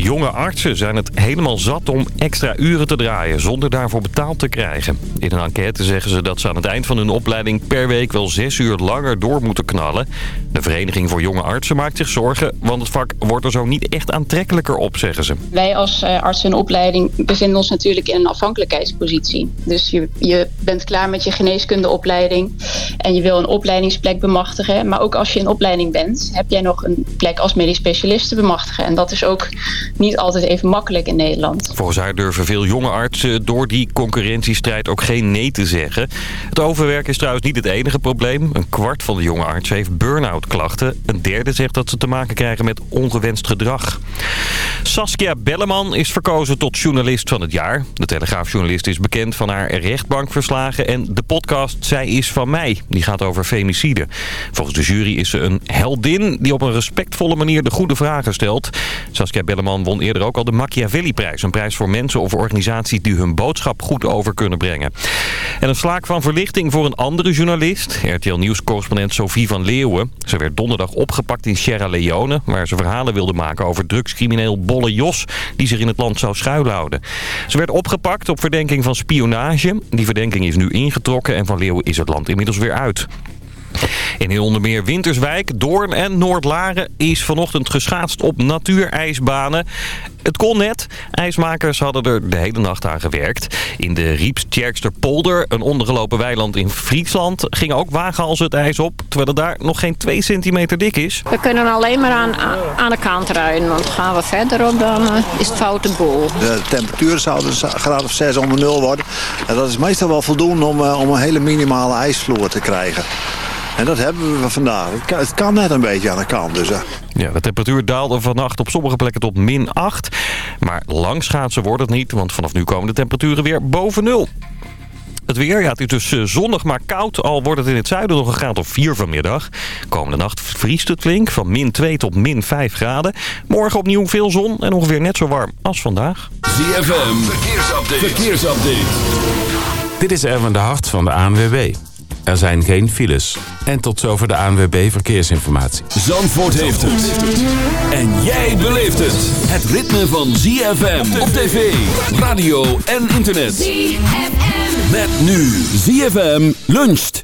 Jonge artsen zijn het helemaal zat om extra uren te draaien zonder daarvoor betaald te krijgen. In een enquête zeggen ze dat ze aan het eind van hun opleiding per week wel zes uur langer door moeten knallen. De Vereniging voor Jonge Artsen maakt zich zorgen, want het vak wordt er zo niet echt aantrekkelijker op, zeggen ze. Wij als uh, artsen in opleiding bevinden ons natuurlijk in een afhankelijkheidspositie. Dus je, je bent klaar met je geneeskundeopleiding en je wil een opleidingsplek bemachtigen. Maar ook als je in opleiding bent, heb jij nog een plek als medisch specialist te bemachtigen. En dat is ook niet altijd even makkelijk in Nederland. Volgens haar durven veel jonge artsen door die concurrentiestrijd ook geen nee te zeggen. Het overwerken is trouwens niet het enige probleem. Een kwart van de jonge artsen heeft burn-out klachten. Een derde zegt dat ze te maken krijgen met ongewenst gedrag. Saskia Belleman is verkozen tot journalist van het jaar. De Telegraafjournalist is bekend van haar rechtbankverslagen en de podcast Zij is van mij. Die gaat over femicide. Volgens de jury is ze een heldin die op een respectvolle manier de goede vragen stelt. Saskia Belleman won eerder ook al de Machiavelli-prijs. Een prijs voor mensen of organisaties die hun boodschap goed over kunnen brengen. En een slaak van verlichting voor een andere journalist. RTL Nieuws-correspondent Sophie van Leeuwen. Ze werd donderdag opgepakt in Sierra Leone... waar ze verhalen wilde maken over drugscrimineel Bolle Jos... die zich in het land zou schuilhouden. Ze werd opgepakt op verdenking van spionage. Die verdenking is nu ingetrokken en Van Leeuwen is het land inmiddels weer uit. In onder meer Winterswijk, Doorn en Noordlaren is vanochtend geschaatst op natuurijsbanen. Het kon net. IJsmakers hadden er de hele nacht aan gewerkt. In de rieps polder, een ondergelopen weiland in Friesland, ging ook wagenhals het ijs op, terwijl het daar nog geen 2 centimeter dik is. We kunnen alleen maar aan, aan de kant rijden, want gaan we verderop dan uh, is het foute boel. De temperatuur zou dus een graad of 6 onder nul worden. En dat is meestal wel voldoende om, uh, om een hele minimale ijsvloer te krijgen. En dat hebben we vandaag. Het kan, net een beetje aan de kant. Dus, Ja, de temperatuur daalde vannacht op sommige plekken tot min 8. Maar lang schaatsen wordt het niet, want vanaf nu komen de temperaturen weer boven nul. Het weer, ja, het is dus eh, zonnig maar koud. Al wordt het in het zuiden nog een graad of 4 vanmiddag. Komende nacht vriest het flink van min 2 tot min 5 graden. Morgen opnieuw veel zon en ongeveer net zo warm als vandaag. ZFM, verkeersupdate. verkeersupdate. Dit is Erwin de Hart van de ANWB. Er zijn geen files. En tot zover de ANWB Verkeersinformatie. Zandvoort heeft het. En jij beleeft het. Het ritme van ZFM op tv, radio en internet. ZFM. Met nu ZFM luncht.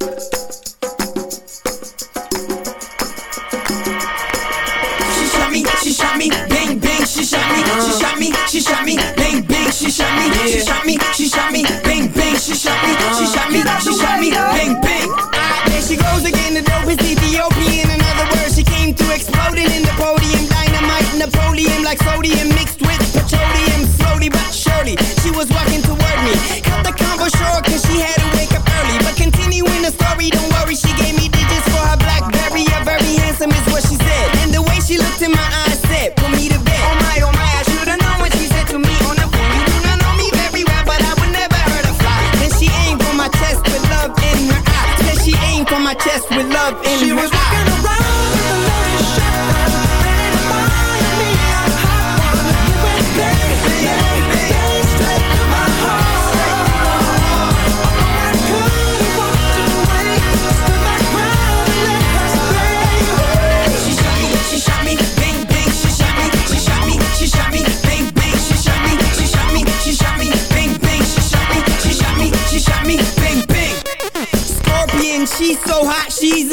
She shot me, she shot me, she shot me, bang bang, she shot me, she shot me, she shot me, bang bang, she shot me, she shot me, she shot me, bang bang. Ah, there she goes again, the dopest Ethiopian. In other words, she came to exploding in the podium. Dynamite, Napoleon, like sodium mixed with petroleum. Slowly but surely, she was walking toward me. Cut the combo short, cause she had to wake up early. But continuing the story, don't worry, she gave me digits for her Blackberry. A very handsome is what she said. And the way she looked in my eyes my chest with love in she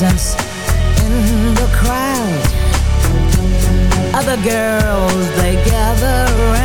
sees in the crowd. Other girls, they gather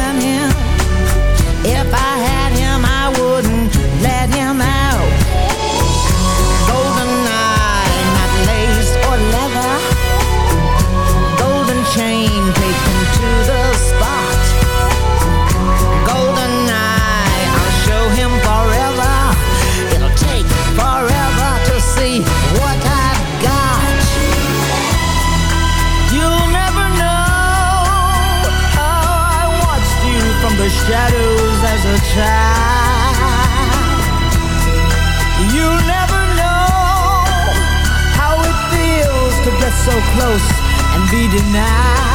close and be denied.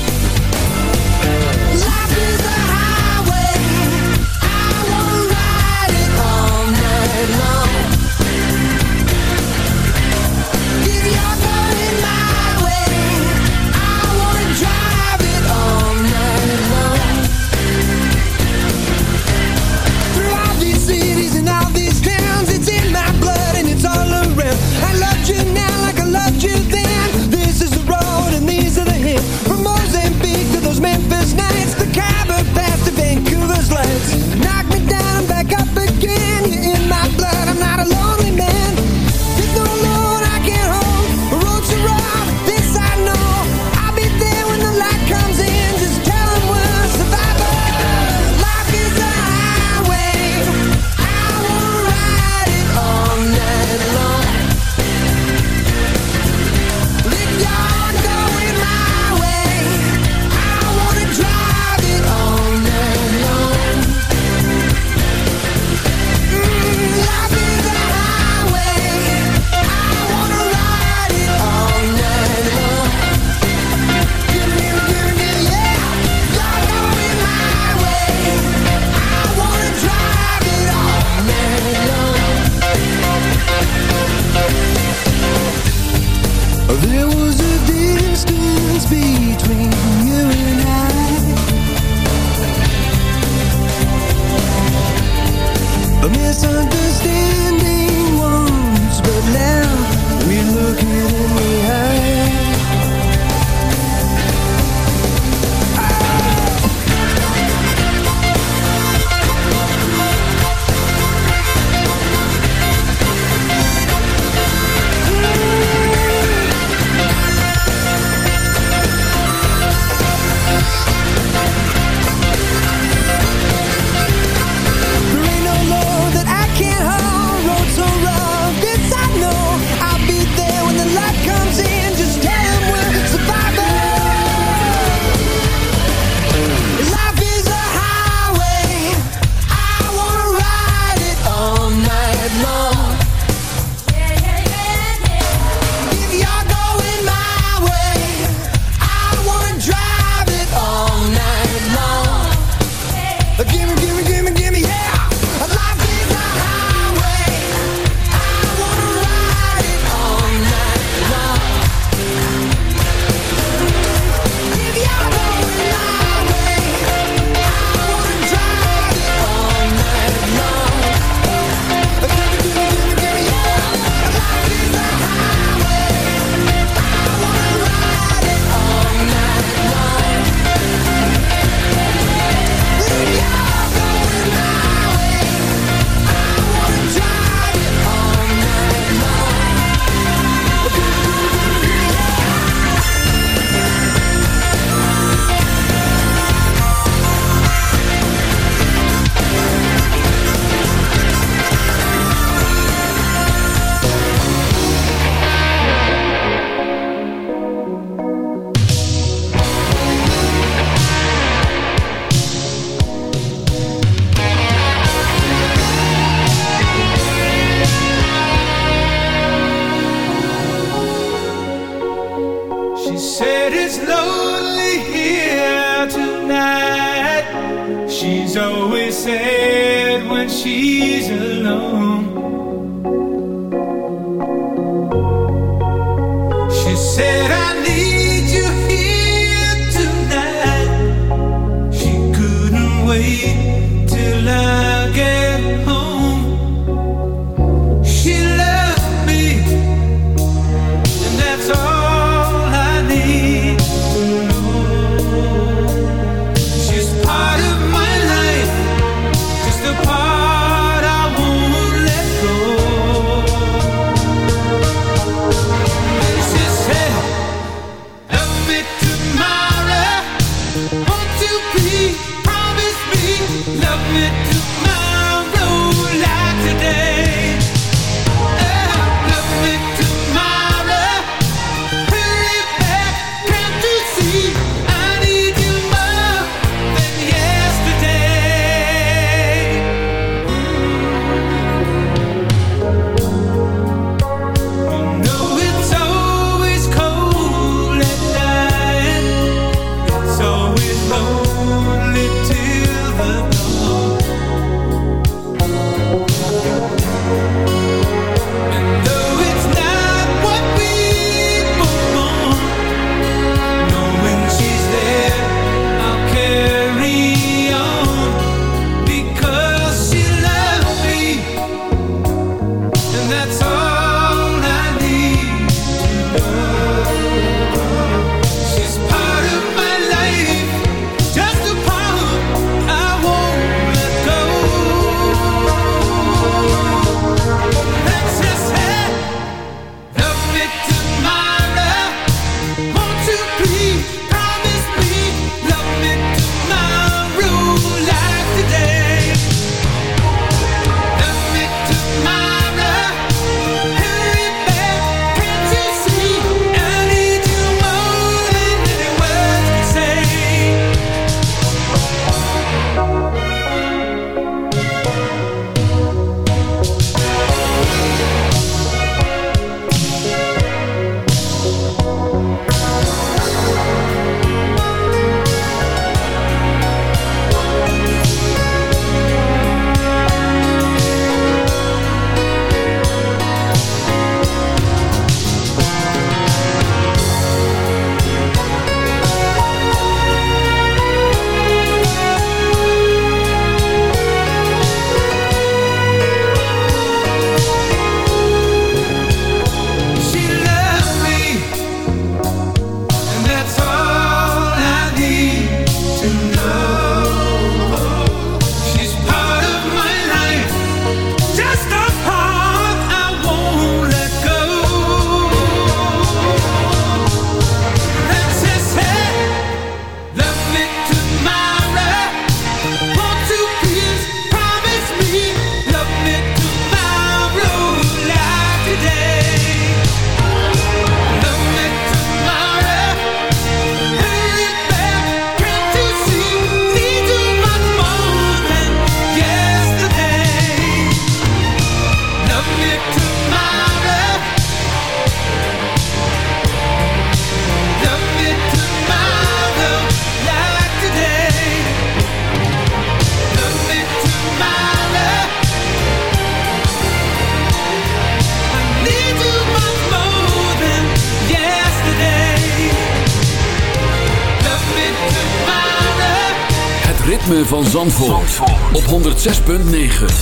106.9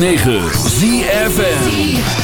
106.9 ZFN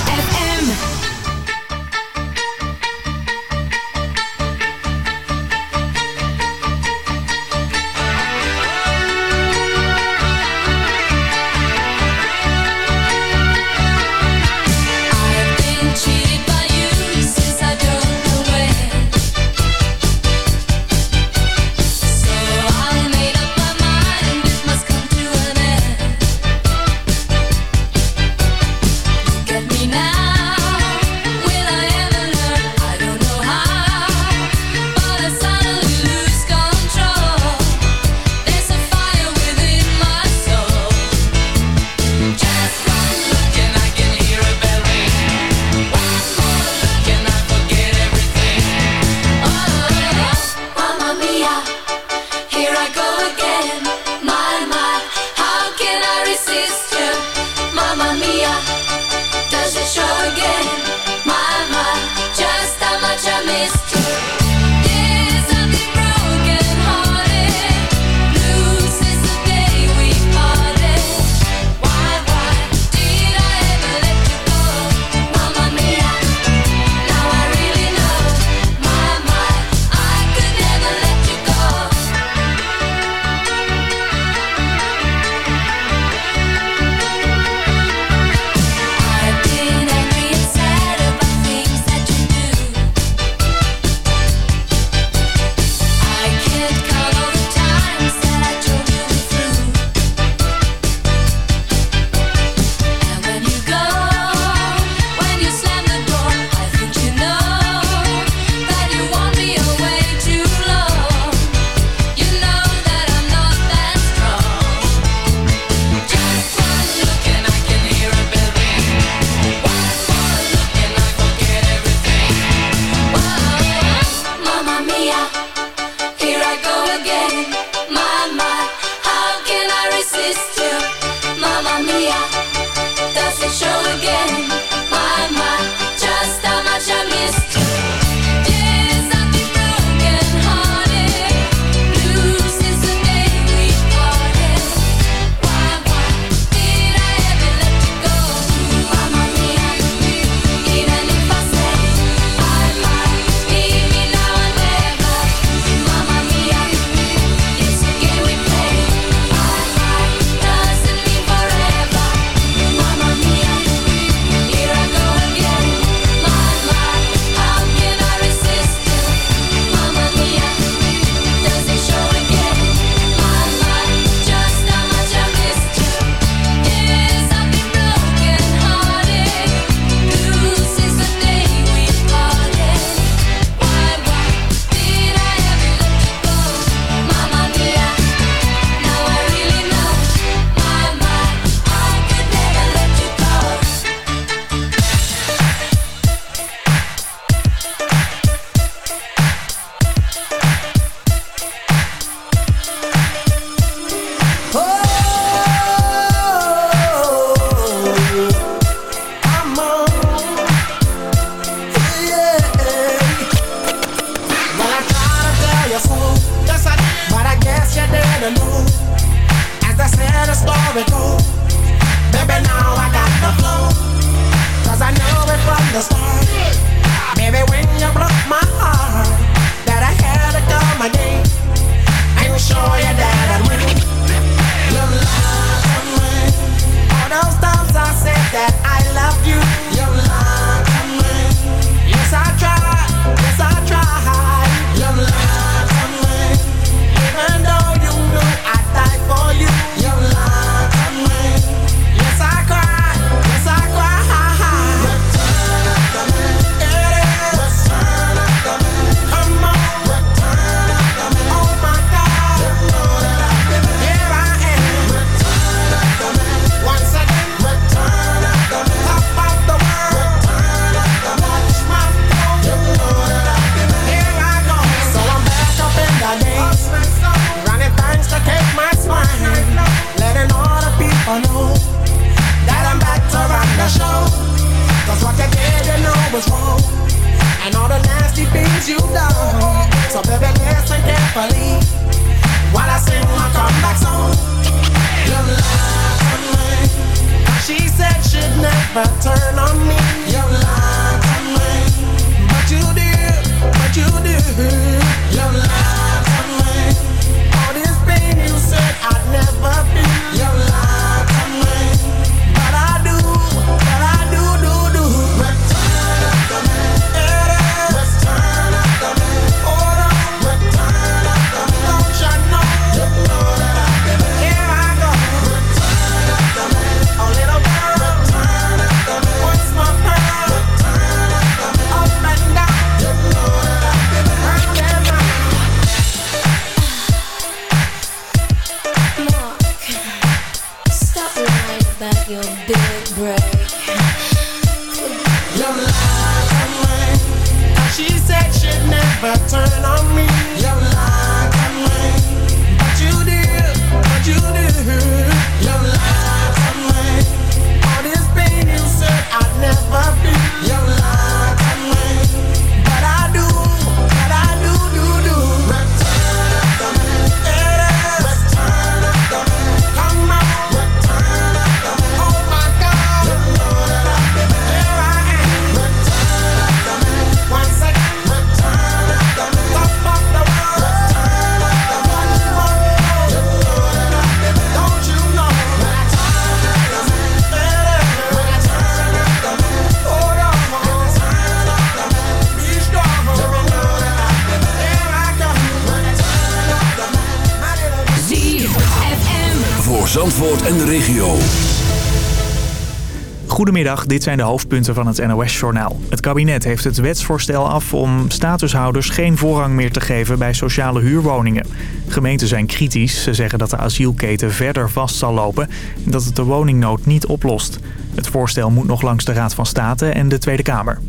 Dit zijn de hoofdpunten van het NOS-journaal. Het kabinet heeft het wetsvoorstel af om statushouders geen voorrang meer te geven bij sociale huurwoningen. Gemeenten zijn kritisch. Ze zeggen dat de asielketen verder vast zal lopen en dat het de woningnood niet oplost. Het voorstel moet nog langs de Raad van State en de Tweede Kamer.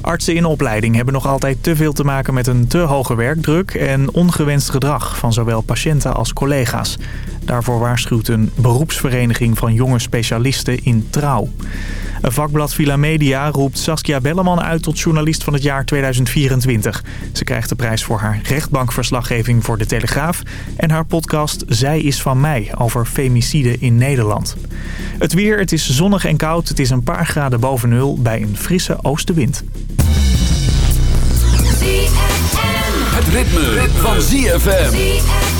Artsen in opleiding hebben nog altijd te veel te maken met een te hoge werkdruk en ongewenst gedrag van zowel patiënten als collega's. Daarvoor waarschuwt een beroepsvereniging van jonge specialisten in Trouw. Een vakblad Villa Media roept Saskia Belleman uit tot journalist van het jaar 2024. Ze krijgt de prijs voor haar rechtbankverslaggeving voor De Telegraaf... en haar podcast Zij is van mij over femicide in Nederland. Het weer, het is zonnig en koud. Het is een paar graden boven nul bij een frisse oostenwind. Het ritme, van ZFM.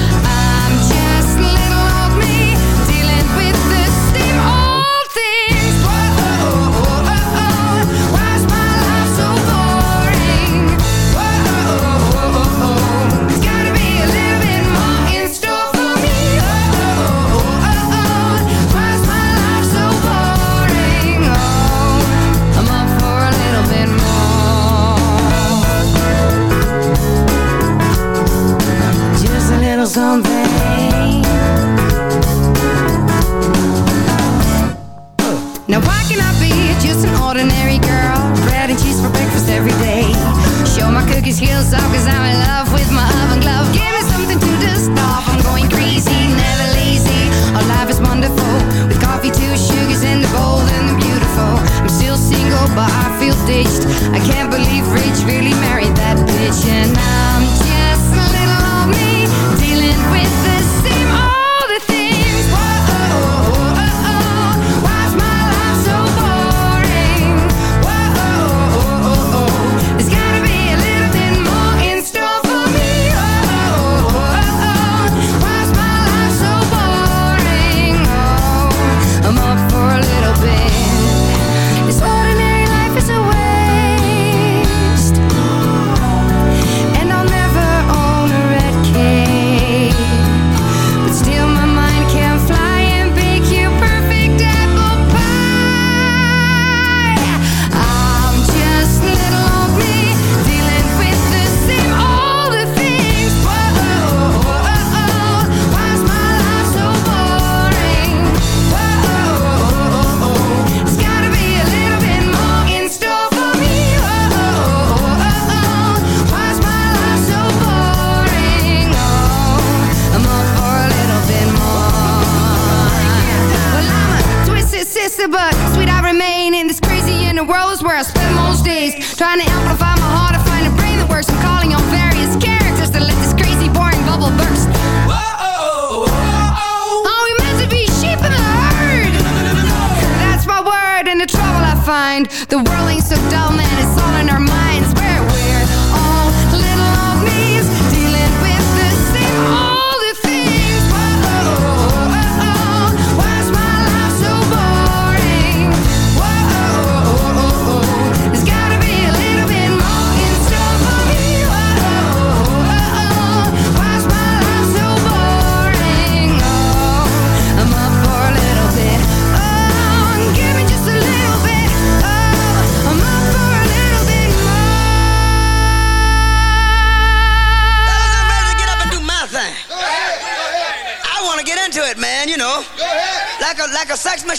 Something. Now why can I be just an ordinary girl? Bread and cheese for breakfast every day. Show my cookies heels off cause I'm in love with my oven glove. Give me something to dust off. I'm going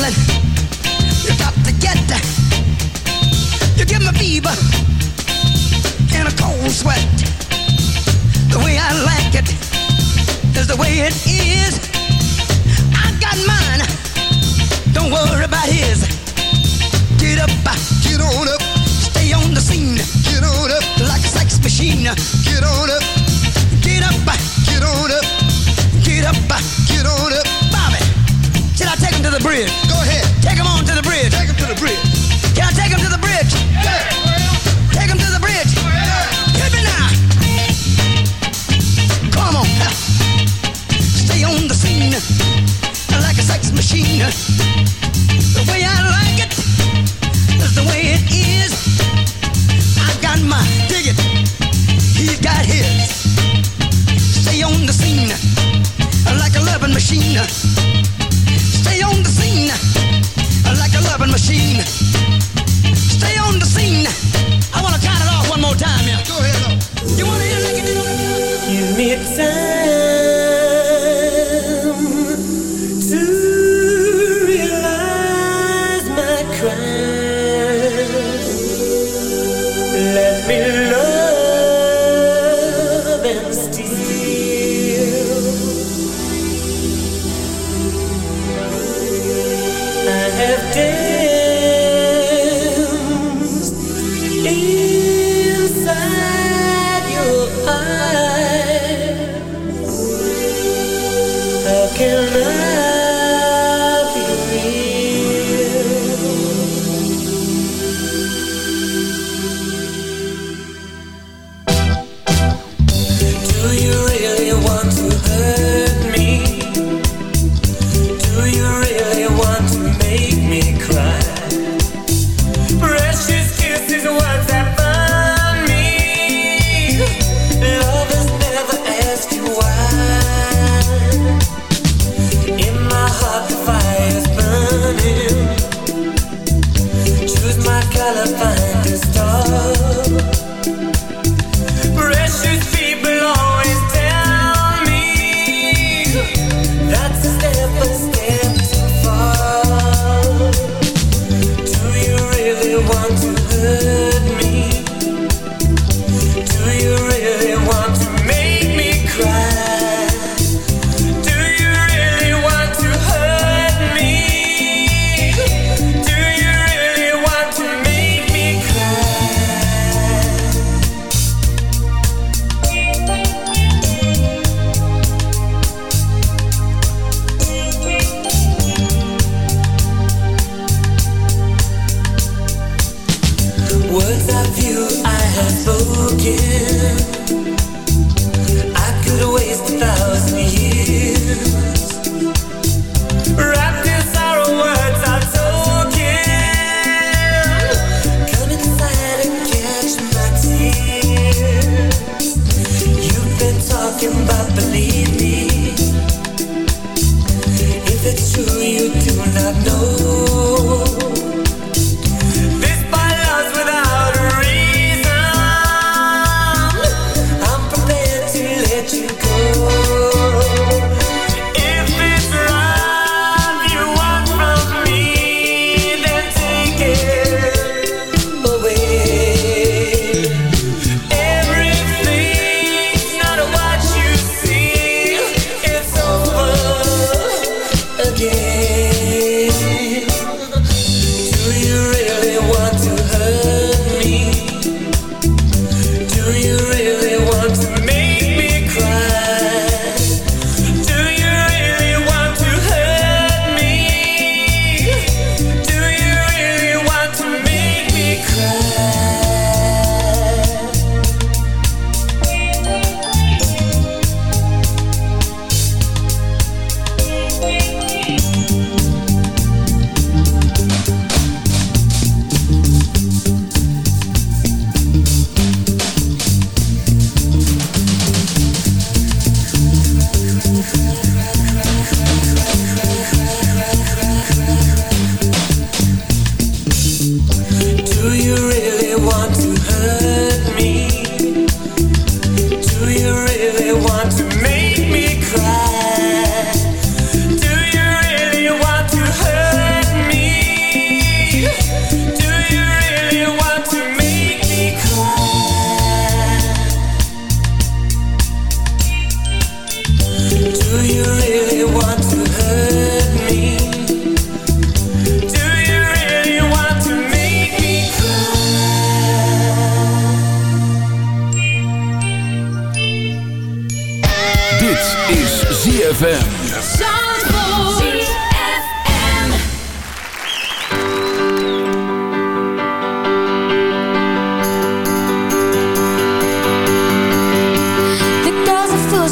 Feeling. You got to get, that you give me fever and a cold sweat. The way I like it is the way it is. I got mine. Don't worry about his. Get up, get on up. Stay on the scene. Get on up like a sex machine. Get on up. Get up, get on up. Get up, get on up. Bobby, should I take him to the bridge? Go ahead. Take him on to the bridge. Take him to the bridge. Can I take him to the bridge? Yeah. Take him to the bridge. Yeah. Hit me now. Come on. Stay on the scene like a sex machine. The way I like it is the way it is. I've got my dig it. He's got his. Stay on the scene like a loving machine. Stay on the scene like a loving machine. Stay on the scene. I want to count it off one more time, yeah. Go ahead. You want to hear it like do? Give me time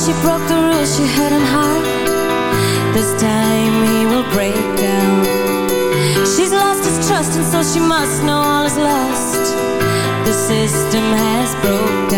she broke the rules she hadn't heard This time he will break down She's lost his trust and so she must know all is lost The system has broken. down